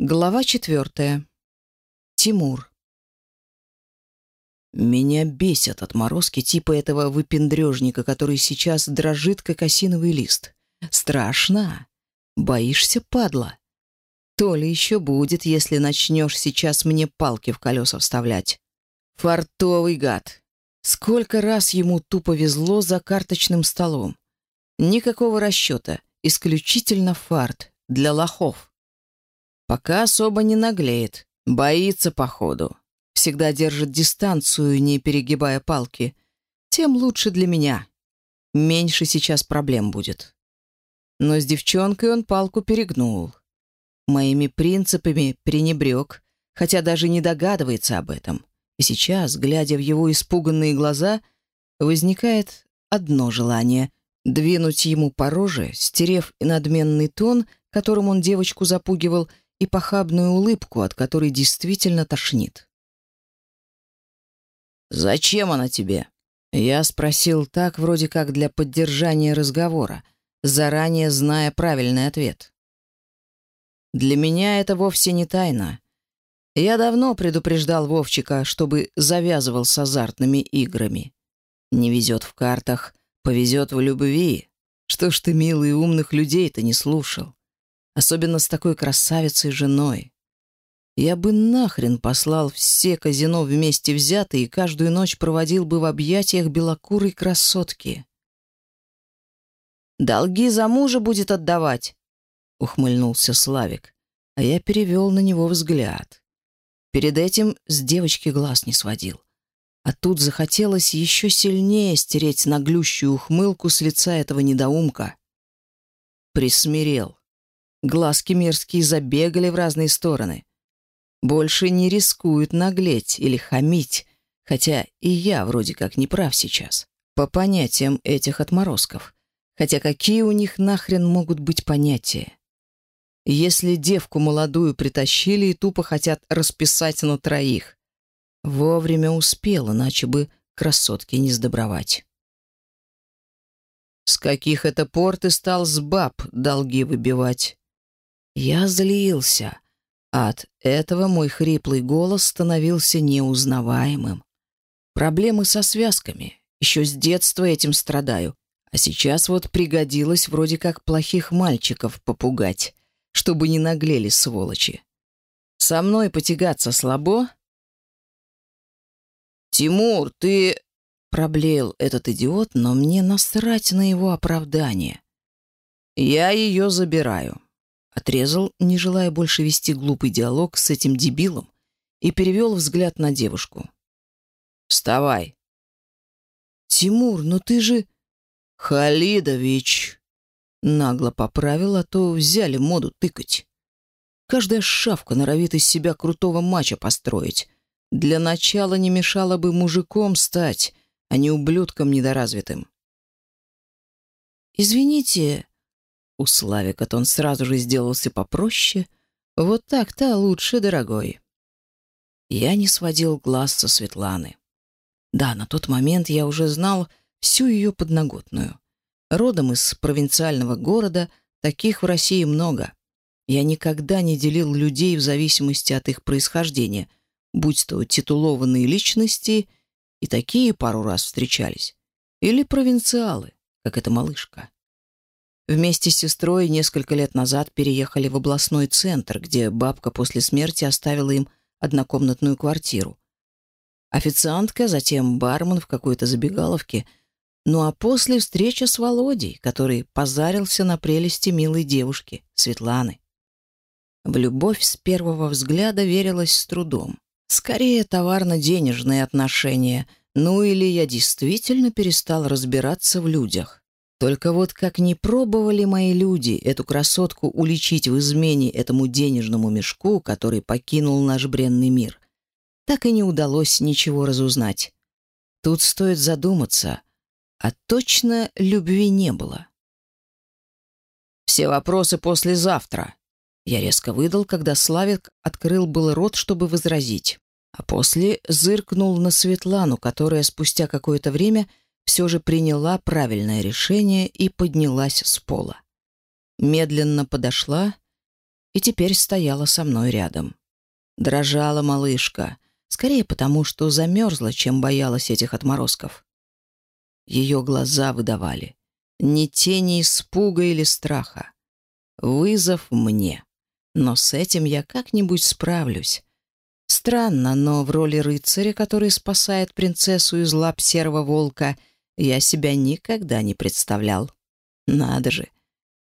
Глава четвертая. Тимур. Меня бесят отморозки типа этого выпендрежника, который сейчас дрожит, как осиновый лист. Страшно. Боишься, падла? То ли еще будет, если начнешь сейчас мне палки в колеса вставлять. Фартовый гад. Сколько раз ему тупо везло за карточным столом. Никакого расчета, исключительно фарт для лохов. Пока особо не наглеет, боится походу. Всегда держит дистанцию, не перегибая палки. Тем лучше для меня. Меньше сейчас проблем будет. Но с девчонкой он палку перегнул. Моими принципами пренебрег, хотя даже не догадывается об этом. И сейчас, глядя в его испуганные глаза, возникает одно желание — двинуть ему по роже, стерев и надменный тон, которым он девочку запугивал — и похабную улыбку, от которой действительно тошнит. «Зачем она тебе?» Я спросил так, вроде как для поддержания разговора, заранее зная правильный ответ. Для меня это вовсе не тайна. Я давно предупреждал Вовчика, чтобы завязывал с азартными играми. Не везет в картах, повезет в любви. Что ж ты, милый, умных людей-то не слушал? Особенно с такой красавицей женой. Я бы нахрен послал все казино вместе взятые и каждую ночь проводил бы в объятиях белокурой красотки. «Долги за мужа будет отдавать», — ухмыльнулся Славик, а я перевел на него взгляд. Перед этим с девочки глаз не сводил. А тут захотелось еще сильнее стереть наглющую ухмылку с лица этого недоумка. Присмирел. Глазки мерзкие забегали в разные стороны. Больше не рискуют наглеть или хамить, хотя и я вроде как не прав сейчас. По понятиям этих отморозков. Хотя какие у них нахрен могут быть понятия? Если девку молодую притащили и тупо хотят расписать на троих. Вовремя успел, иначе бы красотки не сдобровать. «С каких это пор ты стал с баб долги выбивать?» Я злился. От этого мой хриплый голос становился неузнаваемым. Проблемы со связками. Еще с детства этим страдаю. А сейчас вот пригодилось вроде как плохих мальчиков попугать, чтобы не наглели сволочи. Со мной потягаться слабо? «Тимур, ты...» — проблеял этот идиот, но мне насрать на его оправдание. «Я ее забираю. Отрезал, не желая больше вести глупый диалог с этим дебилом, и перевел взгляд на девушку. «Вставай!» «Тимур, но ты же...» «Халидович!» Нагло поправил, а то взяли моду тыкать. Каждая шавка норовит из себя крутого мача построить. Для начала не мешало бы мужиком стать, а не ублюдком недоразвитым. «Извините», у Славика тон сразу же сделался попроще. Вот так-то лучше, дорогой. Я не сводил глаз со Светланы. Да, на тот момент я уже знал всю ее подноготную. Родом из провинциального города, таких в России много. Я никогда не делил людей в зависимости от их происхождения, будь то титулованные личности, и такие Вместе с сестрой несколько лет назад переехали в областной центр, где бабка после смерти оставила им однокомнатную квартиру. Официантка, затем бармен в какой-то забегаловке. Ну а после встреча с Володей, который позарился на прелести милой девушки, Светланы. В любовь с первого взгляда верилось с трудом. Скорее, товарно-денежные отношения. Ну или я действительно перестал разбираться в людях. Только вот как не пробовали мои люди эту красотку уличить в измене этому денежному мешку, который покинул наш бренный мир, так и не удалось ничего разузнать. Тут стоит задуматься, а точно любви не было. «Все вопросы послезавтра», — я резко выдал, когда Славик открыл был рот, чтобы возразить. А после зыркнул на Светлану, которая спустя какое-то время — все же приняла правильное решение и поднялась с пола. Медленно подошла и теперь стояла со мной рядом. Дрожала малышка, скорее потому, что замерзла, чем боялась этих отморозков. Ее глаза выдавали. Ни тени испуга или страха. Вызов мне. Но с этим я как-нибудь справлюсь. Странно, но в роли рыцаря, который спасает принцессу из лап серого волка, я себя никогда не представлял. Надо же,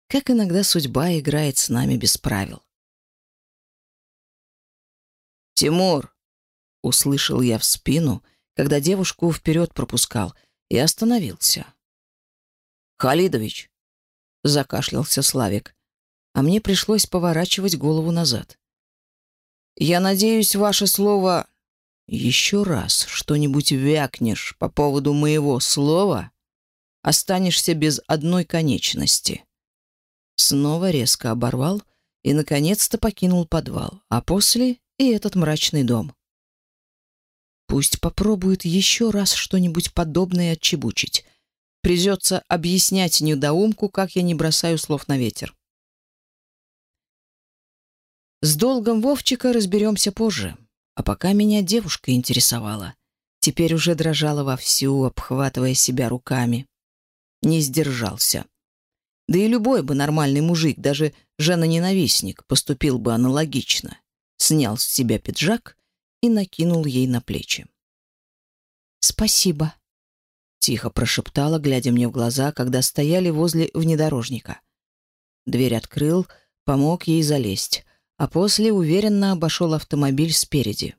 как иногда судьба играет с нами без правил. «Тимур!» — услышал я в спину, когда девушку вперед пропускал, и остановился. «Халидович!» — закашлялся Славик, а мне пришлось поворачивать голову назад. «Я надеюсь, ваше слово...» «Еще раз что-нибудь вякнешь по поводу моего слова, останешься без одной конечности». Снова резко оборвал и, наконец-то, покинул подвал, а после и этот мрачный дом. Пусть попробует еще раз что-нибудь подобное отчебучить. Придется объяснять недоумку, как я не бросаю слов на ветер. С долгом Вовчика разберемся позже. А пока меня девушка интересовала. Теперь уже дрожала вовсю, обхватывая себя руками. Не сдержался. Да и любой бы нормальный мужик, даже жена-ненавистник, поступил бы аналогично снял с себя пиджак и накинул ей на плечи. «Спасибо», — тихо прошептала, глядя мне в глаза, когда стояли возле внедорожника. Дверь открыл, помог ей залезть, а после уверенно обошел автомобиль спереди.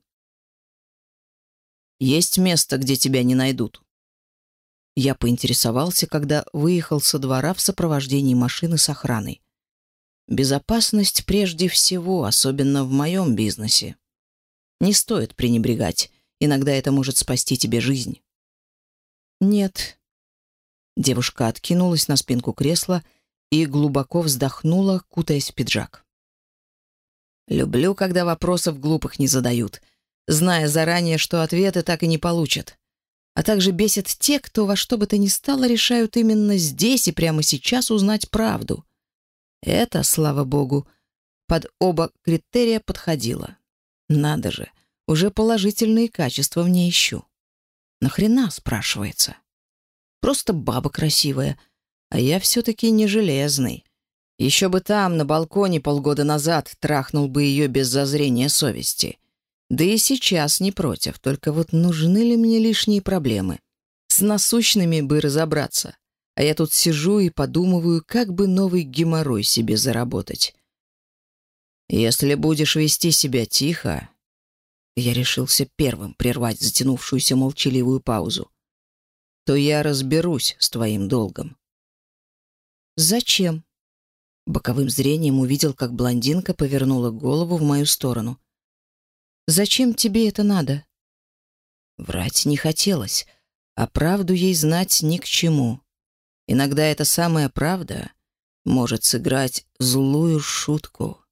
«Есть место, где тебя не найдут». Я поинтересовался, когда выехал со двора в сопровождении машины с охраной. Безопасность прежде всего, особенно в моем бизнесе. Не стоит пренебрегать, иногда это может спасти тебе жизнь. «Нет». Девушка откинулась на спинку кресла и глубоко вздохнула, кутаясь в пиджак. Люблю, когда вопросов глупых не задают, зная заранее, что ответы так и не получат. А также бесит те, кто во что бы то ни стало решают именно здесь и прямо сейчас узнать правду — это, слава богу, под оба критерия подходило. Надо же, уже положительные качества в ней ищу. Нахрена, спрашивается? Просто баба красивая, а я все-таки не железный. Еще бы там, на балконе полгода назад, трахнул бы ее без зазрения совести. Да и сейчас не против, только вот нужны ли мне лишние проблемы? С насущными бы разобраться. А я тут сижу и подумываю, как бы новый геморрой себе заработать. Если будешь вести себя тихо... Я решился первым прервать затянувшуюся молчаливую паузу. То я разберусь с твоим долгом. Зачем? Боковым зрением увидел, как блондинка повернула голову в мою сторону. «Зачем тебе это надо?» Врать не хотелось, а правду ей знать ни к чему. Иногда эта самая правда может сыграть злую шутку.